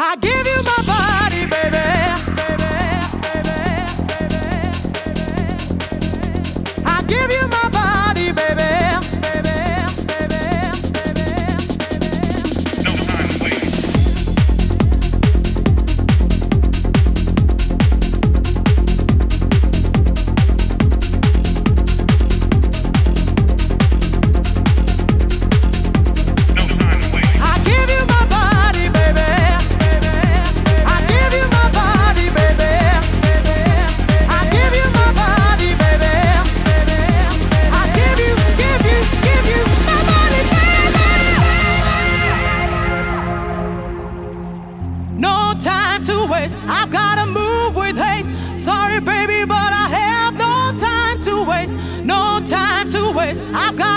I give you my time to waste. I've gotta move with haste. Sorry, baby, but I have no time to waste. No time to waste. I've got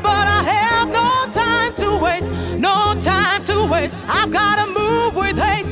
but I have no time to waste. No time to waste. I've got to move with haste.